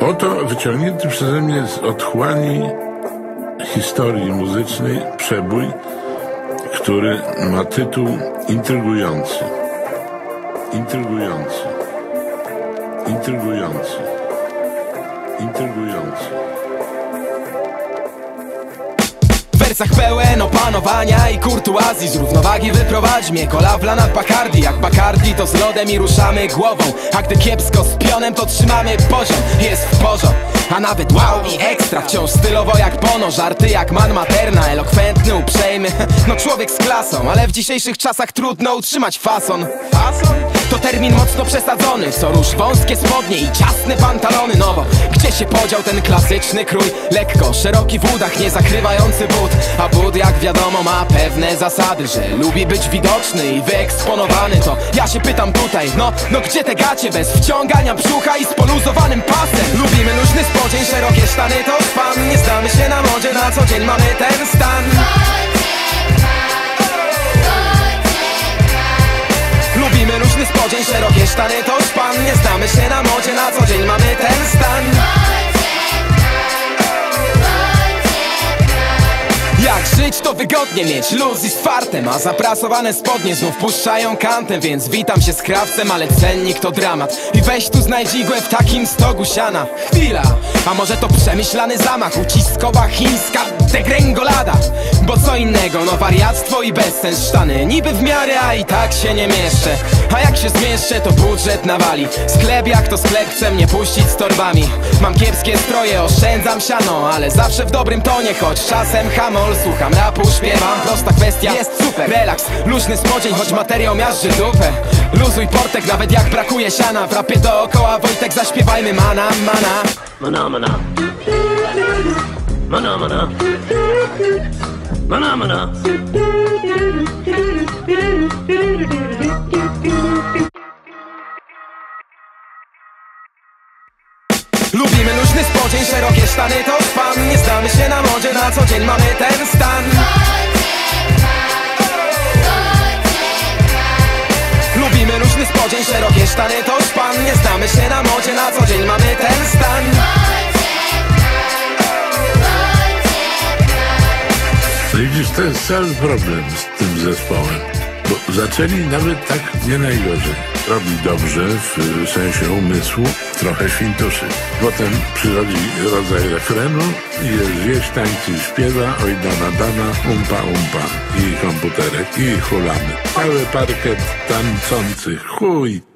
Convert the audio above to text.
Oto wyciągnięty przeze mnie z otchłani historii muzycznej przebój, który ma tytuł intrygujący. Intrygujący. Intrygujący. Intrygujący. W wersach pełen opanowania i kurtuazji. Z równowagi wyprowadzi mnie kola w lanach Bacardi. Jak Bacardi to z lodem i ruszamy głową. A gdy kiepsko z pionem to trzymamy poziom. Jest w porządku a nawet wow i ekstra. Wciąż stylowo jak Bono, żarty jak man materna. Elokwentny, uprzejmy, no człowiek z klasą Ale w dzisiejszych czasach trudno utrzymać fason. Fason? To termin mocno przesadzony. Co róż wąskie spodnie i ciasne pantalony. Nowo, się podział ten klasyczny krój? Lekko, szeroki w udach, nie zakrywający but. A but jak wiadomo ma pewne zasady Że lubi być widoczny i wyeksponowany. To ja się pytam tutaj, no, no gdzie te gacie? Bez wciągania brzucha i z poluzowanym pasem. Lubimy luźny spodzień, szerokie sztany to fan Nie znamy się na modzie, na co dzień mamy ten stan. Lubimy luźny spodzień, szerokie sztany to pan Nie znamy się na modzie, żyć to wygodnie mieć luz i z fartem A zaprasowane spodnie znów puszczają kantem Więc witam się z krawcem, ale cennik to dramat. I weź tu znajdź igłę w takim stogu siana. Chwila, a może to przemyślany zamach Uciskowa chińska degrengolada Bo co innego, no wariactwo i bezsens. Sztany Niby w miarę, a i tak się nie mieszczę. A jak się zmieszczę, to budżet nawali. Sklep jak to sklep chce mnie puścić z torbami. Mam kiepskie stroje, oszczędzam siano Ale zawsze w dobrym tonie, choć czasem hamol. Słucham rapu, śpiewam, prosta kwestia. Jest super, relaks, luźny spodzień Choć materiał miażdży dupę. Luzuj portek, nawet jak brakuje siana. W rapie dookoła Wojtek, zaśpiewajmy mana, mana. Mana mana. Mana mana Mana mana Lubimy luźny spodzień, szerokie sztany to fan Nie znamy się na modzie, na co dzień mamy ten stan. Lubimy luźny spodzień, szerokie sztany to pan Nie znamy się na modzie, na co dzień mamy ten stan Jest cały problem z tym zespołem. Bo zaczęli nawet tak nie najgorzej. Robi dobrze w sensie umysłu, trochę świntuszy. Potem przychodzi rodzaj refrenu i jest wieś tańczy, śpiewa, oj dana dana, umpa umpa i komputerek i hulamy. Cały parkiet tańczący, chuj